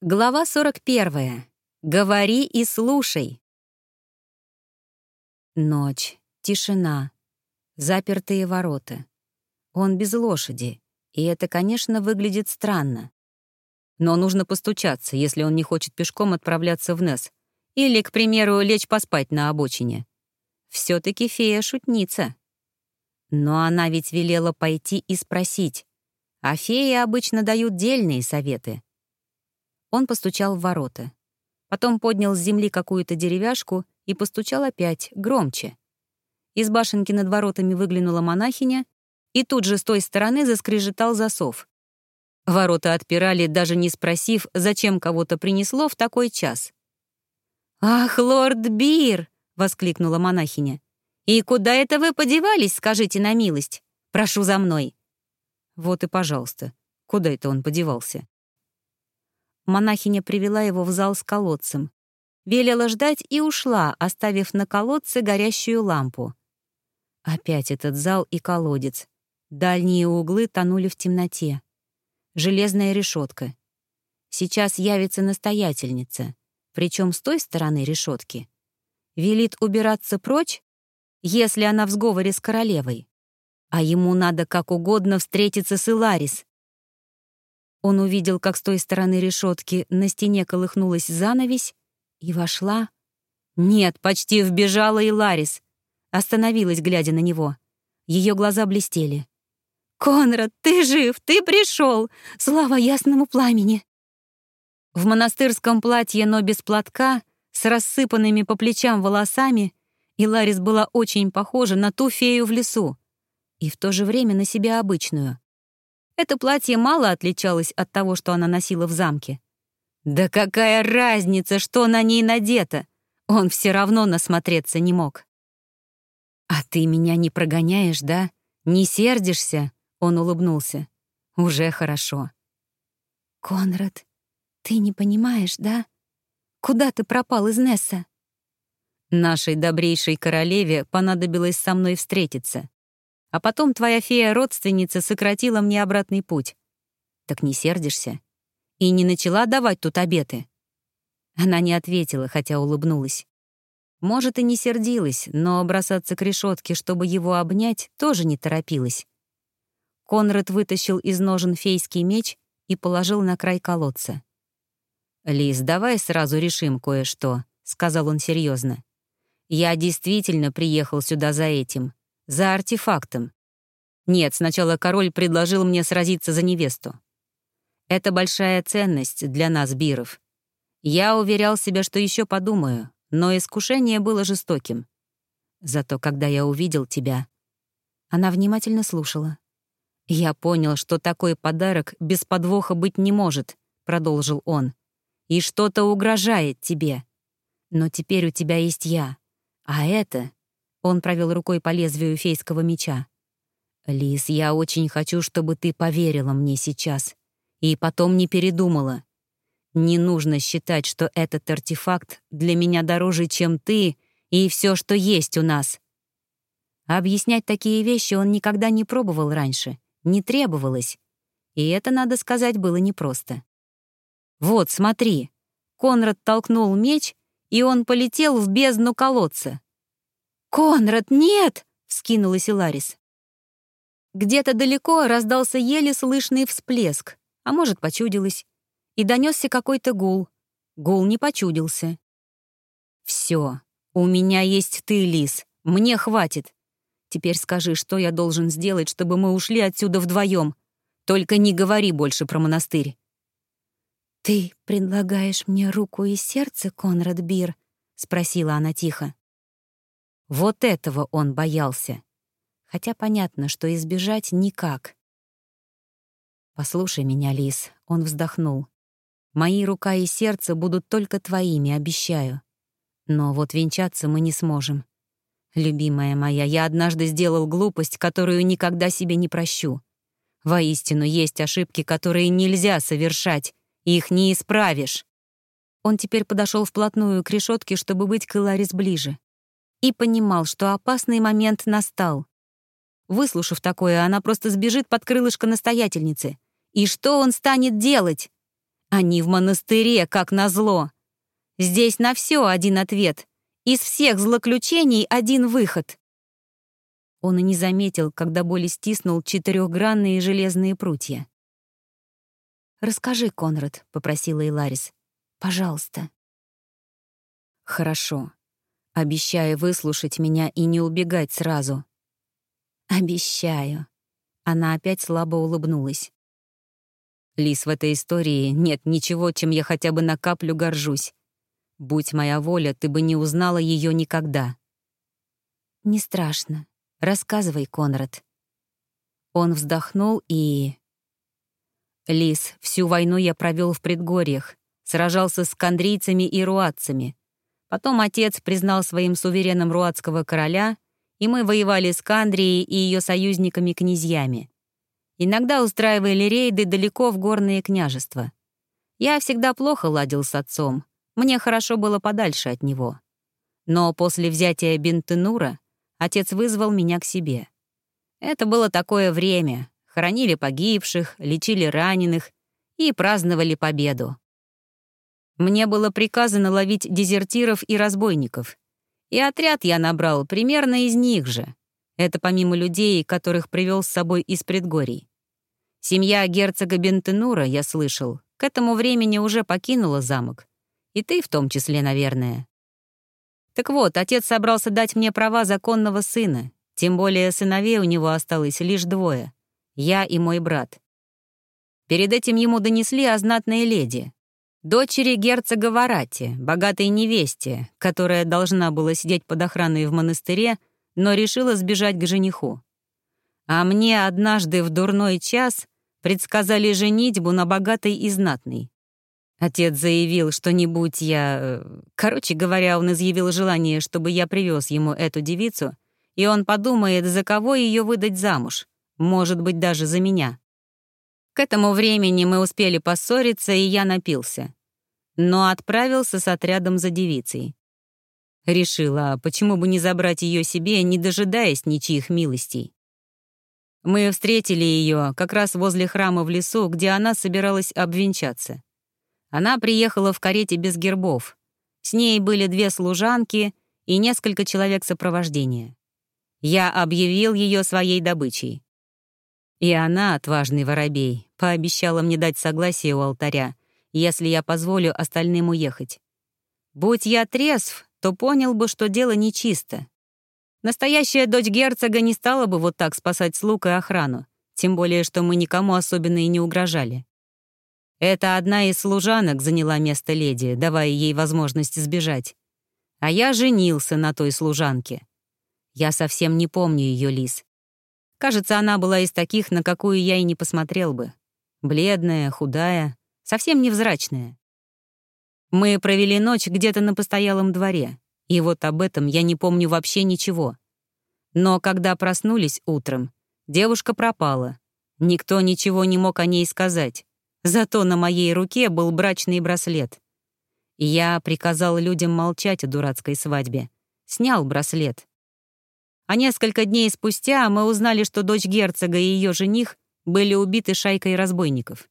Глава 41. Говори и слушай. Ночь, тишина, запертые ворота. Он без лошади, и это, конечно, выглядит странно. Но нужно постучаться, если он не хочет пешком отправляться в Нес. Или, к примеру, лечь поспать на обочине. все таки фея шутница. Но она ведь велела пойти и спросить. А феи обычно дают дельные советы — он постучал в ворота. Потом поднял с земли какую-то деревяшку и постучал опять, громче. Из башенки над воротами выглянула монахиня, и тут же с той стороны заскрежетал засов. Ворота отпирали, даже не спросив, зачем кого-то принесло в такой час. «Ах, лорд Бир!» — воскликнула монахиня. «И куда это вы подевались, скажите на милость? Прошу за мной». Вот и пожалуйста, куда это он подевался? Монахиня привела его в зал с колодцем. Велела ждать и ушла, оставив на колодце горящую лампу. Опять этот зал и колодец. Дальние углы тонули в темноте. Железная решетка. Сейчас явится настоятельница, причем с той стороны решетки. Велит убираться прочь, если она в сговоре с королевой. А ему надо как угодно встретиться с Иларис, он увидел, как с той стороны решетки на стене колыхнулась занавесь, и вошла. Нет, почти вбежала и Ларис. Остановилась, глядя на него. Ее глаза блестели. «Конрад, ты жив, ты пришел! Слава ясному пламени!» В монастырском платье, но без платка, с рассыпанными по плечам волосами, и Ларис была очень похожа на ту фею в лесу и в то же время на себя обычную. Это платье мало отличалось от того, что она носила в замке. Да какая разница, что на ней надето? Он все равно насмотреться не мог. «А ты меня не прогоняешь, да? Не сердишься?» Он улыбнулся. «Уже хорошо». «Конрад, ты не понимаешь, да? Куда ты пропал из Несса?» «Нашей добрейшей королеве понадобилось со мной встретиться. А потом твоя фея-родственница сократила мне обратный путь. Так не сердишься? И не начала давать тут обеты?» Она не ответила, хотя улыбнулась. Может, и не сердилась, но бросаться к решетке, чтобы его обнять, тоже не торопилась. Конрад вытащил из ножен фейский меч и положил на край колодца. «Лиз, давай сразу решим кое-что», — сказал он серьезно. «Я действительно приехал сюда за этим. За артефактом. Нет, сначала король предложил мне сразиться за невесту. Это большая ценность для нас, Биров. Я уверял себя, что еще подумаю, но искушение было жестоким. Зато когда я увидел тебя... Она внимательно слушала. «Я понял, что такой подарок без подвоха быть не может», — продолжил он. «И что-то угрожает тебе. Но теперь у тебя есть я. А это он провел рукой по лезвию фейского меча. «Лис, я очень хочу, чтобы ты поверила мне сейчас. И потом не передумала. Не нужно считать, что этот артефакт для меня дороже, чем ты и все, что есть у нас». Объяснять такие вещи он никогда не пробовал раньше, не требовалось. И это, надо сказать, было непросто. «Вот, смотри». Конрад толкнул меч, и он полетел в бездну колодца. «Конрад, нет!» — вскинулась Иларис. Где-то далеко раздался еле слышный всплеск, а может, почудилось, и донесся какой-то гул. Гул не почудился. Все, у меня есть ты, Лис, мне хватит. Теперь скажи, что я должен сделать, чтобы мы ушли отсюда вдвоем. Только не говори больше про монастырь». «Ты предлагаешь мне руку и сердце, Конрад Бир?» — спросила она тихо. Вот этого он боялся. Хотя понятно, что избежать никак. «Послушай меня, Лис», — он вздохнул. «Мои рука и сердце будут только твоими, обещаю. Но вот венчаться мы не сможем. Любимая моя, я однажды сделал глупость, которую никогда себе не прощу. Воистину, есть ошибки, которые нельзя совершать, их не исправишь». Он теперь подошел вплотную к решетке, чтобы быть к Иларис ближе и понимал, что опасный момент настал. Выслушав такое, она просто сбежит под крылышко настоятельницы. И что он станет делать? Они в монастыре, как назло. Здесь на все один ответ. Из всех злоключений один выход. Он и не заметил, когда боли стиснул четырехгранные железные прутья. «Расскажи, Конрад», — попросила Иларис. «Пожалуйста». «Хорошо. Обещаю выслушать меня и не убегать сразу». «Обещаю». Она опять слабо улыбнулась. Лис, в этой истории нет ничего, чем я хотя бы на каплю горжусь. Будь моя воля, ты бы не узнала ее никогда. Не страшно. Рассказывай, Конрад. Он вздохнул и... Лис, всю войну я провел в предгорьях, сражался с кандрийцами и руатцами. Потом отец признал своим сувереном руатского короля, и мы воевали с Кандрией и ее союзниками-князьями. Иногда устраивали рейды далеко в горные княжества. Я всегда плохо ладил с отцом, мне хорошо было подальше от него. Но после взятия Бентенура отец вызвал меня к себе. Это было такое время. Хоронили погибших, лечили раненых и праздновали победу. Мне было приказано ловить дезертиров и разбойников. И отряд я набрал примерно из них же. Это помимо людей, которых привел с собой из предгорий. Семья герцога Бентенура, я слышал, к этому времени уже покинула замок и ты в том числе, наверное. Так вот, отец собрался дать мне права законного сына, тем более сыновей у него осталось лишь двое — я и мой брат. Перед этим ему донесли о знатной леди, дочери герцога Варати, богатой невесте, которая должна была сидеть под охраной в монастыре, но решила сбежать к жениху. А мне однажды в дурной час предсказали женитьбу на богатой и знатной. Отец заявил, что не будь я... Э, короче говоря, он изъявил желание, чтобы я привез ему эту девицу, и он подумает, за кого ее выдать замуж. Может быть, даже за меня. К этому времени мы успели поссориться, и я напился. Но отправился с отрядом за девицей. Решила, почему бы не забрать ее себе, не дожидаясь ничьих милостей. Мы встретили ее как раз возле храма в лесу, где она собиралась обвенчаться. Она приехала в карете без гербов. С ней были две служанки и несколько человек сопровождения. Я объявил ее своей добычей. И она, отважный воробей, пообещала мне дать согласие у алтаря, если я позволю остальным уехать. Будь я трезв, то понял бы, что дело нечисто. Настоящая дочь герцога не стала бы вот так спасать слуг и охрану, тем более, что мы никому особенно и не угрожали. Это одна из служанок заняла место леди, давая ей возможность сбежать. А я женился на той служанке. Я совсем не помню ее лис. Кажется, она была из таких, на какую я и не посмотрел бы. Бледная, худая, совсем невзрачная. Мы провели ночь где-то на постоялом дворе, и вот об этом я не помню вообще ничего. Но когда проснулись утром, девушка пропала. Никто ничего не мог о ней сказать. Зато на моей руке был брачный браслет. Я приказал людям молчать о дурацкой свадьбе. Снял браслет. А несколько дней спустя мы узнали, что дочь герцога и ее жених были убиты шайкой разбойников.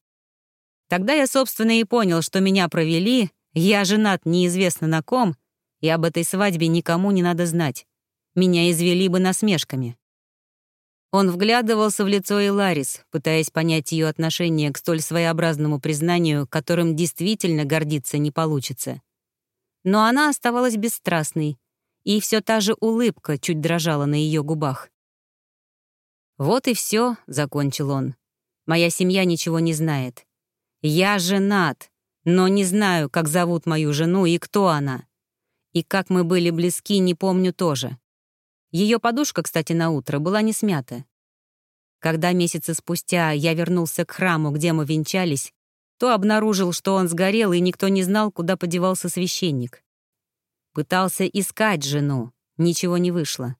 Тогда я, собственно, и понял, что меня провели, я женат неизвестно на ком, и об этой свадьбе никому не надо знать. Меня извели бы насмешками. Он вглядывался в лицо Иларис, пытаясь понять ее отношение к столь своеобразному признанию, которым действительно гордиться не получится. Но она оставалась бесстрастной, и все та же улыбка чуть дрожала на ее губах. «Вот и все», — закончил он. «Моя семья ничего не знает. Я женат, но не знаю, как зовут мою жену и кто она. И как мы были близки, не помню тоже. Ее подушка, кстати, на утро была не смята. Когда месяцы спустя я вернулся к храму, где мы венчались, то обнаружил, что он сгорел, и никто не знал, куда подевался священник. Пытался искать жену, ничего не вышло.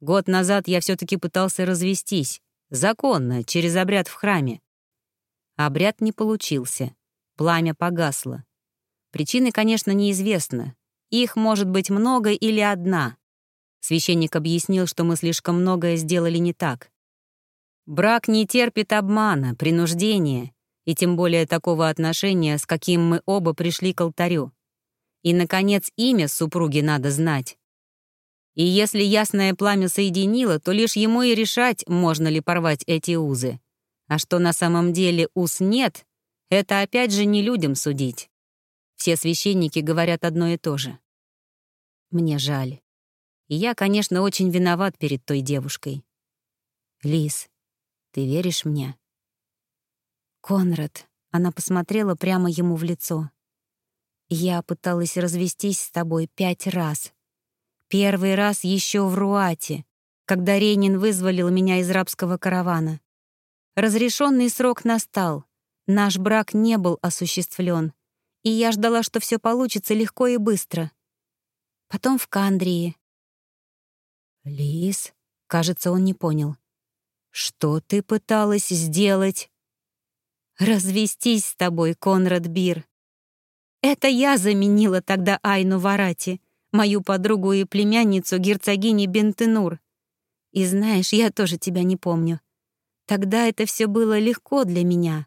Год назад я все-таки пытался развестись, законно, через обряд в храме. Обряд не получился, пламя погасло. Причины, конечно, неизвестны. Их может быть много или одна. Священник объяснил, что мы слишком многое сделали не так. Брак не терпит обмана, принуждения, и тем более такого отношения, с каким мы оба пришли к алтарю. И, наконец, имя супруги надо знать. И если ясное пламя соединило, то лишь ему и решать, можно ли порвать эти узы. А что на самом деле уз нет, это опять же не людям судить. Все священники говорят одно и то же. Мне жаль. И я, конечно, очень виноват перед той девушкой. Лис, ты веришь мне? Конрад, она посмотрела прямо ему в лицо. Я пыталась развестись с тобой пять раз. Первый раз еще в Руате, когда Рейнин вызволил меня из рабского каравана. Разрешенный срок настал. Наш брак не был осуществлен, и я ждала, что все получится легко и быстро. Потом в Кандрии. Лис, кажется, он не понял. Что ты пыталась сделать? Развестись с тобой, Конрад Бир. Это я заменила тогда Айну Варати, мою подругу и племянницу герцогини Бентенур. И знаешь, я тоже тебя не помню. Тогда это все было легко для меня.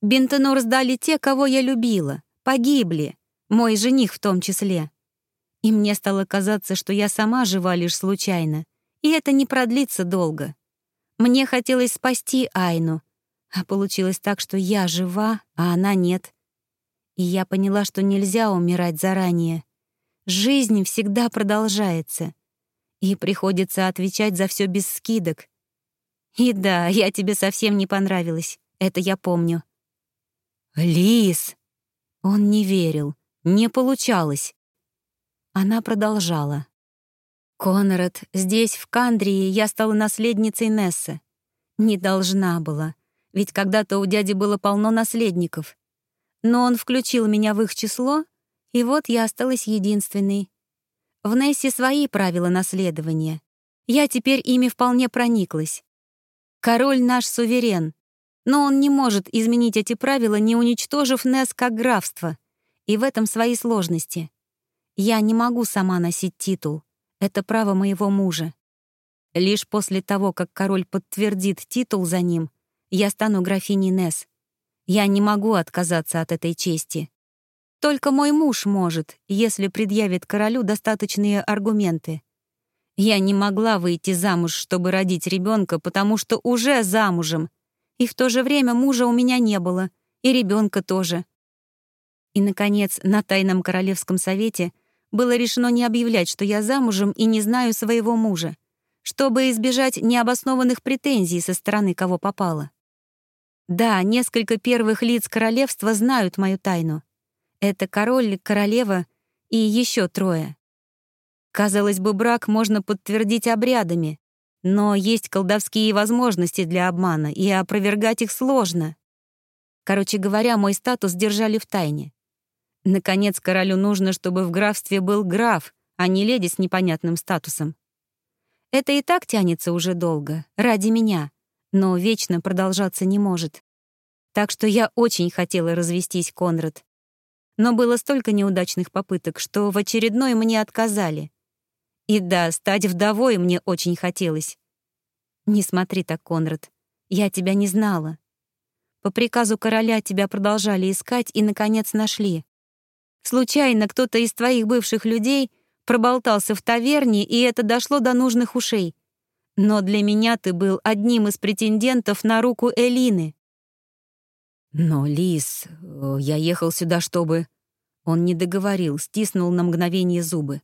Бентенур сдали те, кого я любила, погибли, мой жених в том числе. И мне стало казаться, что я сама жива лишь случайно, и это не продлится долго. Мне хотелось спасти Айну, а получилось так, что я жива, а она нет. И я поняла, что нельзя умирать заранее. Жизнь всегда продолжается. И приходится отвечать за все без скидок. И да, я тебе совсем не понравилась. Это я помню. Лис! Он не верил. Не получалось. Она продолжала. «Конрад, здесь, в Кандрии, я стала наследницей Нессы. Не должна была, ведь когда-то у дяди было полно наследников. Но он включил меня в их число, и вот я осталась единственной. В Нессе свои правила наследования. Я теперь ими вполне прониклась. Король наш суверен, но он не может изменить эти правила, не уничтожив Несс как графство. И в этом свои сложности. Я не могу сама носить титул. Это право моего мужа. Лишь после того, как король подтвердит титул за ним, я стану графиней Несс. Я не могу отказаться от этой чести. Только мой муж может, если предъявит королю достаточные аргументы. Я не могла выйти замуж, чтобы родить ребенка, потому что уже замужем. И в то же время мужа у меня не было, и ребенка тоже. И, наконец, на Тайном Королевском Совете было решено не объявлять, что я замужем и не знаю своего мужа, чтобы избежать необоснованных претензий со стороны кого попало. Да, несколько первых лиц королевства знают мою тайну. Это король, королева и еще трое. Казалось бы, брак можно подтвердить обрядами, но есть колдовские возможности для обмана, и опровергать их сложно. Короче говоря, мой статус держали в тайне. Наконец, королю нужно, чтобы в графстве был граф, а не леди с непонятным статусом. Это и так тянется уже долго, ради меня, но вечно продолжаться не может. Так что я очень хотела развестись, Конрад. Но было столько неудачных попыток, что в очередной мне отказали. И да, стать вдовой мне очень хотелось. Не смотри так, Конрад, я тебя не знала. По приказу короля тебя продолжали искать и, наконец, нашли. Случайно кто-то из твоих бывших людей проболтался в таверне, и это дошло до нужных ушей. Но для меня ты был одним из претендентов на руку Элины. Но, Лис, э, я ехал сюда, чтобы... Он не договорил, стиснул на мгновение зубы.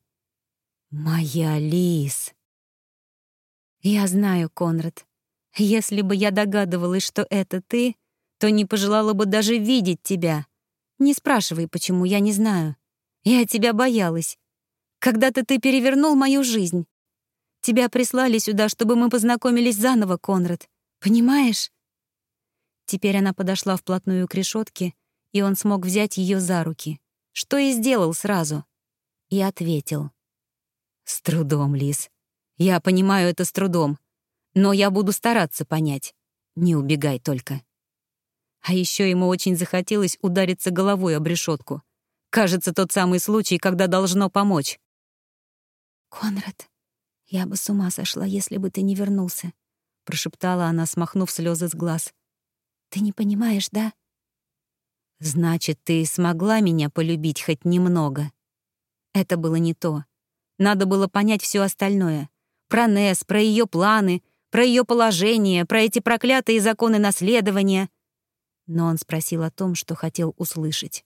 «Моя Лис!» «Я знаю, Конрад. Если бы я догадывалась, что это ты, то не пожелала бы даже видеть тебя. Не спрашивай, почему, я не знаю. Я тебя боялась. Когда-то ты перевернул мою жизнь. Тебя прислали сюда, чтобы мы познакомились заново, Конрад. Понимаешь? Теперь она подошла вплотную к решетке, и он смог взять ее за руки, что и сделал сразу. И ответил. «С трудом, Лис. Я понимаю это с трудом. Но я буду стараться понять. Не убегай только». А еще ему очень захотелось удариться головой об решетку. Кажется, тот самый случай, когда должно помочь. «Конрад, я бы с ума сошла, если бы ты не вернулся», — прошептала она, смахнув слезы с глаз. Ты не понимаешь, да? Значит, ты смогла меня полюбить хоть немного. Это было не то. Надо было понять все остальное. Про Несс, про ее планы, про ее положение, про эти проклятые законы наследования. Но он спросил о том, что хотел услышать.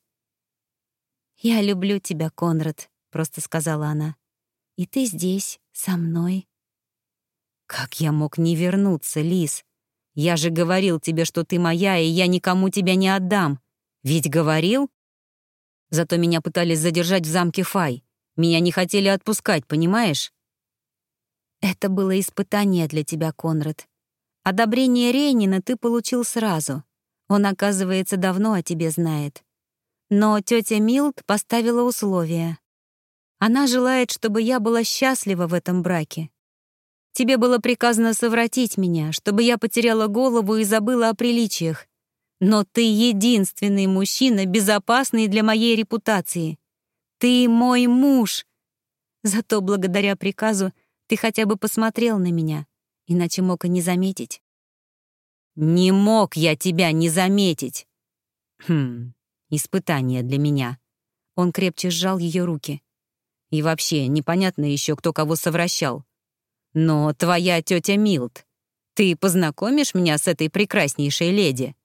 «Я люблю тебя, Конрад», — просто сказала она. «И ты здесь, со мной». «Как я мог не вернуться, Лис? Я же говорил тебе, что ты моя, и я никому тебя не отдам. Ведь говорил? Зато меня пытались задержать в замке Фай. Меня не хотели отпускать, понимаешь? Это было испытание для тебя, Конрад. Одобрение Рейнина ты получил сразу. Он, оказывается, давно о тебе знает. Но тетя Милт поставила условия. Она желает, чтобы я была счастлива в этом браке. Тебе было приказано совратить меня, чтобы я потеряла голову и забыла о приличиях. Но ты единственный мужчина, безопасный для моей репутации. Ты мой муж. Зато благодаря приказу ты хотя бы посмотрел на меня, иначе мог и не заметить. Не мог я тебя не заметить. Хм, испытание для меня. Он крепче сжал ее руки. И вообще, непонятно еще, кто кого совращал. Но твоя тетя Милт, ты познакомишь меня с этой прекраснейшей леди?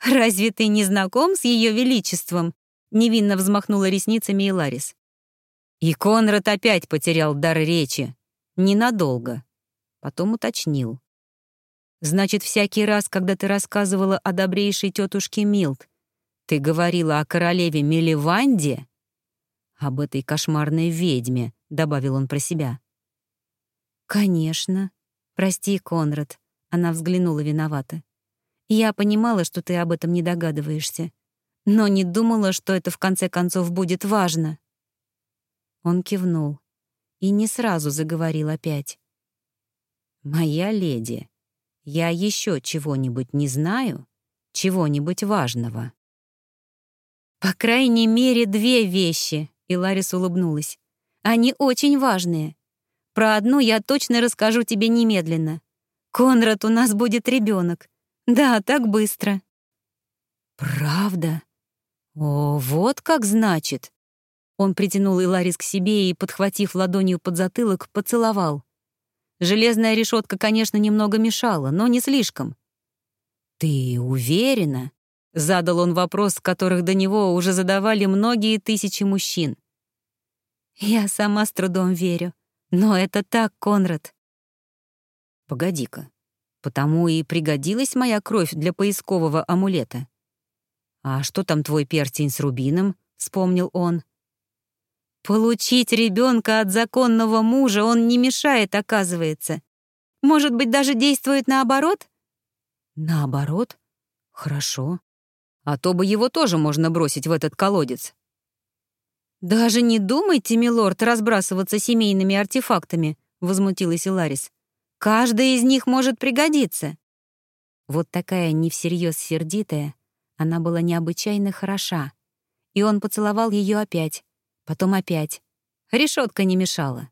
«Разве ты не знаком с Ее Величеством?» — невинно взмахнула ресницами Иларис. И Конрад опять потерял дар речи. Ненадолго. Потом уточнил. «Значит, всякий раз, когда ты рассказывала о добрейшей тетушке Милт, ты говорила о королеве Меливанде?» «Об этой кошмарной ведьме», — добавил он про себя. «Конечно. Прости, Конрад», — она взглянула виновато. Я понимала, что ты об этом не догадываешься, но не думала, что это в конце концов будет важно. Он кивнул и не сразу заговорил опять. «Моя леди, я еще чего-нибудь не знаю? Чего-нибудь важного?» «По крайней мере, две вещи», — и Ларис улыбнулась. «Они очень важные. Про одну я точно расскажу тебе немедленно. Конрад, у нас будет ребенок. Да, так быстро. Правда? О, вот как значит. Он притянул Иларис к себе и, подхватив ладонью под затылок, поцеловал. Железная решетка, конечно, немного мешала, но не слишком. «Ты уверена?» — задал он вопрос, которых до него уже задавали многие тысячи мужчин. «Я сама с трудом верю. Но это так, Конрад». «Погоди-ка, Потому и пригодилась моя кровь для поискового амулета. «А что там твой перстень с рубином?» — вспомнил он. «Получить ребенка от законного мужа он не мешает, оказывается. Может быть, даже действует наоборот?» «Наоборот? Хорошо. А то бы его тоже можно бросить в этот колодец». «Даже не думайте, милорд, разбрасываться семейными артефактами», — возмутилась Иларис. Каждая из них может пригодиться. Вот такая не всерьез сердитая, она была необычайно хороша. И он поцеловал ее опять, потом опять. Решетка не мешала.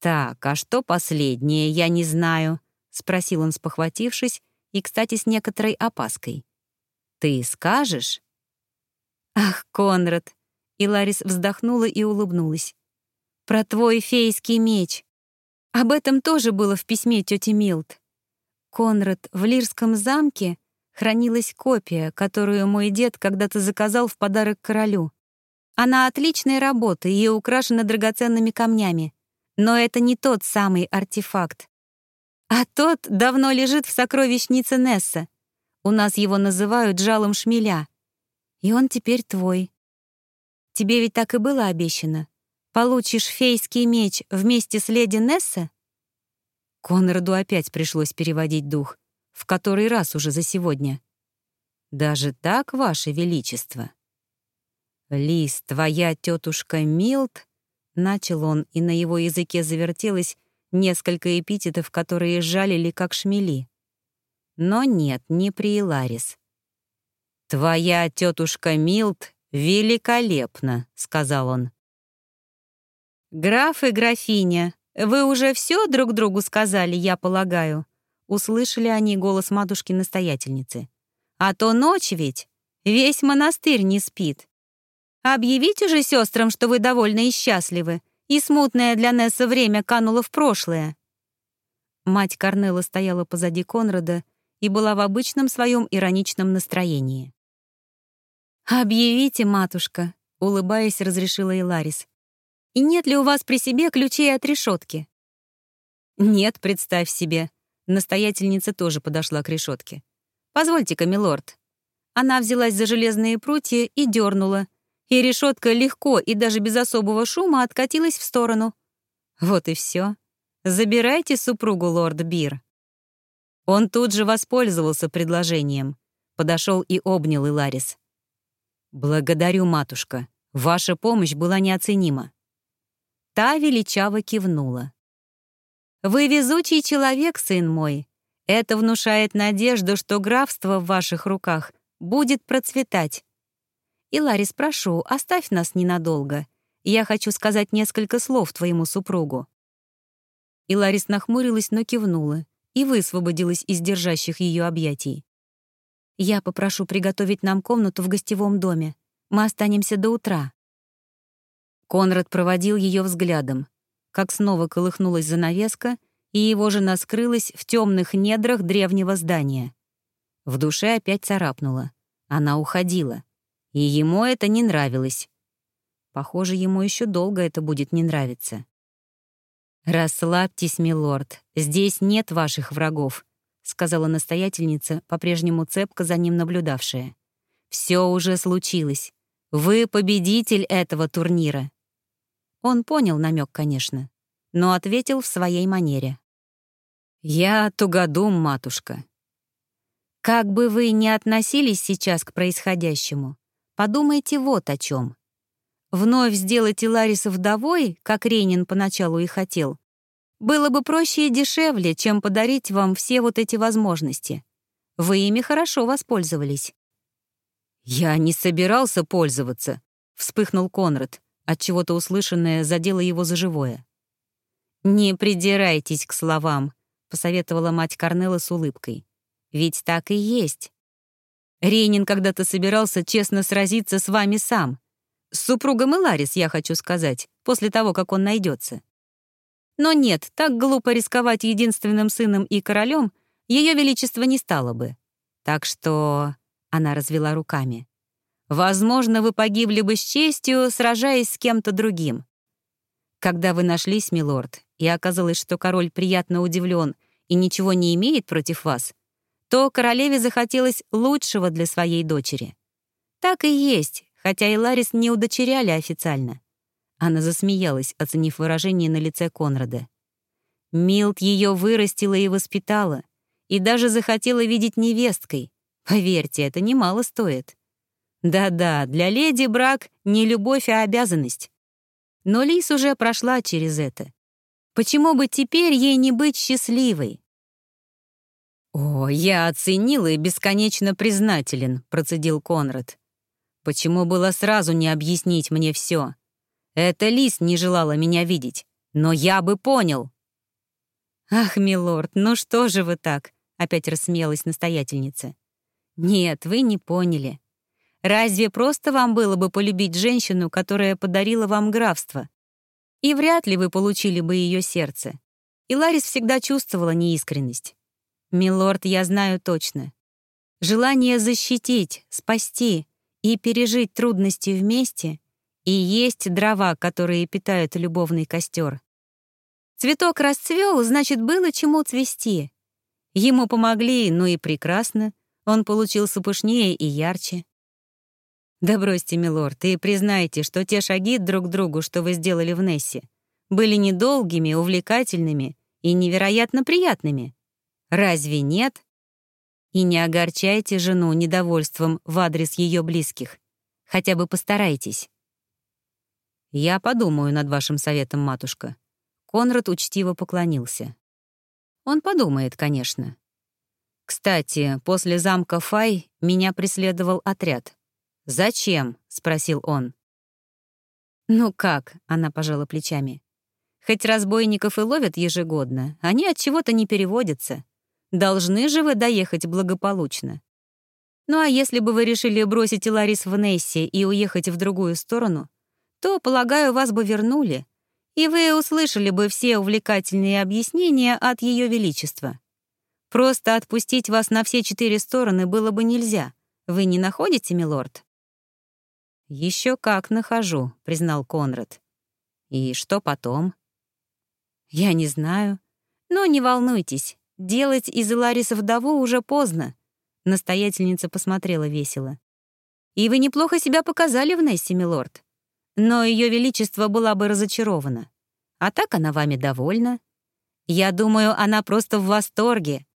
«Так, а что последнее, я не знаю», — спросил он, спохватившись, и, кстати, с некоторой опаской. «Ты скажешь?» «Ах, Конрад!» — и Ларис вздохнула и улыбнулась. «Про твой фейский меч. Об этом тоже было в письме тети Милт. Конрад, в Лирском замке хранилась копия, которую мой дед когда-то заказал в подарок королю. Она отличной работы и украшена драгоценными камнями. Но это не тот самый артефакт. А тот давно лежит в сокровищнице Несса. У нас его называют жалом шмеля. И он теперь твой. Тебе ведь так и было обещано. Получишь фейский меч вместе с леди Несса?» Конраду опять пришлось переводить дух, в который раз уже за сегодня. «Даже так, Ваше Величество?» «Лис, твоя тетушка Милт?» — начал он, и на его языке завертелось несколько эпитетов, которые жалили как шмели. Но нет, не при Иларис. «Твоя тетушка Милт великолепна», — сказал он. «Граф и графиня, вы уже все друг другу сказали, я полагаю?» Услышали они голос матушки-настоятельницы. «А то ночь ведь! Весь монастырь не спит. Объявите же сестрам, что вы довольны и счастливы, и смутное для Несса время кануло в прошлое». Мать Корнелла стояла позади Конрада и была в обычном своем ироничном настроении. «Объявите, матушка», — улыбаясь, разрешила Иларис. «И нет ли у вас при себе ключей от решетки?» «Нет, представь себе». Настоятельница тоже подошла к решетке. «Позвольте-ка, милорд». Она взялась за железные прутья и дернула, и решетка легко и даже без особого шума откатилась в сторону. Вот и все. Забирайте супругу, лорд Бир. Он тут же воспользовался предложением. Подошел и обнял Иларис. «Благодарю, матушка. Ваша помощь была неоценима». Та величаво кивнула. Вы везучий человек, сын мой. Это внушает надежду, что графство в ваших руках будет процветать. И, Ларис, прошу, оставь нас ненадолго. Я хочу сказать несколько слов твоему супругу». И Ларис нахмурилась, но кивнула и высвободилась из держащих ее объятий. «Я попрошу приготовить нам комнату в гостевом доме. Мы останемся до утра». Конрад проводил ее взглядом как снова колыхнулась занавеска, и его жена скрылась в темных недрах древнего здания. В душе опять царапнула. Она уходила. И ему это не нравилось. Похоже, ему еще долго это будет не нравиться. «Расслабьтесь, милорд, здесь нет ваших врагов», — сказала настоятельница, по-прежнему цепко за ним наблюдавшая. «Все уже случилось. Вы победитель этого турнира. Он понял намек, конечно, но ответил в своей манере. «Я тугодум, матушка». Как бы вы ни относились сейчас к происходящему, подумайте вот о чем. Вновь сделать Илариса вдовой, как Рейнин поначалу и хотел, было бы проще и дешевле, чем подарить вам все вот эти возможности. Вы ими хорошо воспользовались. «Я не собирался пользоваться», — вспыхнул Конрад. От чего-то услышанное задело его за живое. «Не придирайтесь к словам», — посоветовала мать Корнелла с улыбкой. «Ведь так и есть. Рейнин когда-то собирался честно сразиться с вами сам. С супругом Иларис, я хочу сказать, после того, как он найдется. Но нет, так глупо рисковать единственным сыном и королем Ее Величество не стало бы. Так что...» — она развела руками. Возможно, вы погибли бы с честью, сражаясь с кем-то другим. Когда вы нашлись, милорд, и оказалось, что король приятно удивлен и ничего не имеет против вас, то королеве захотелось лучшего для своей дочери. Так и есть, хотя и Ларис не удочеряли официально. Она засмеялась, оценив выражение на лице Конрада. Милт ее вырастила и воспитала, и даже захотела видеть невесткой. Поверьте, это немало стоит. Да-да, для леди брак не любовь, а обязанность. Но Лис уже прошла через это. Почему бы теперь ей не быть счастливой? «О, я оценил и бесконечно признателен», — процедил Конрад. «Почему было сразу не объяснить мне все? Эта Лис не желала меня видеть, но я бы понял». «Ах, милорд, ну что же вы так?» — опять рассмеялась настоятельница. «Нет, вы не поняли. Разве просто вам было бы полюбить женщину, которая подарила вам графство? И вряд ли вы получили бы ее сердце. И Ларис всегда чувствовала неискренность. «Милорд, я знаю точно. Желание защитить, спасти и пережить трудности вместе и есть дрова, которые питают любовный костер. Цветок расцвел, значит, было чему цвести. Ему помогли, ну и прекрасно. Он получился пышнее и ярче. Да бросьте, милорд, и признайте, что те шаги друг другу, что вы сделали в Нессе, были недолгими, увлекательными и невероятно приятными. Разве нет? И не огорчайте жену недовольством в адрес ее близких. Хотя бы постарайтесь. Я подумаю над вашим советом, матушка. Конрад учтиво поклонился. Он подумает, конечно. Кстати, после замка Фай меня преследовал отряд. «Зачем?» — спросил он. «Ну как?» — она пожала плечами. «Хоть разбойников и ловят ежегодно, они от чего-то не переводятся. Должны же вы доехать благополучно. Ну а если бы вы решили бросить Ларис в Нессе и уехать в другую сторону, то, полагаю, вас бы вернули, и вы услышали бы все увлекательные объяснения от Ее Величества. Просто отпустить вас на все четыре стороны было бы нельзя. Вы не находите, милорд? Еще как нахожу, признал Конрад. И что потом? Я не знаю. Но не волнуйтесь, делать из Лариса вдову уже поздно. Настоятельница посмотрела весело. И вы неплохо себя показали в Нессе, милорд. Но Ее Величество была бы разочарована. А так она вами довольна. Я думаю, она просто в восторге.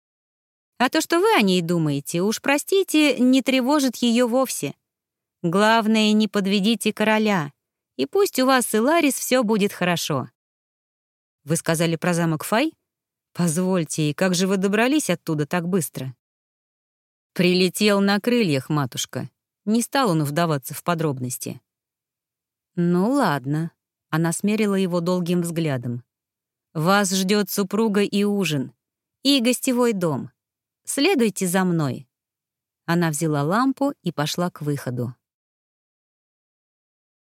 А то, что вы о ней думаете, уж простите, не тревожит ее вовсе. Главное, не подведите короля, и пусть у вас и Ларис все будет хорошо. Вы сказали про замок Фай? Позвольте, и как же вы добрались оттуда так быстро? Прилетел на крыльях, матушка. Не стал он вдаваться в подробности. Ну ладно. Она смерила его долгим взглядом. Вас ждет супруга и ужин, и гостевой дом. Следуйте за мной». Она взяла лампу и пошла к выходу.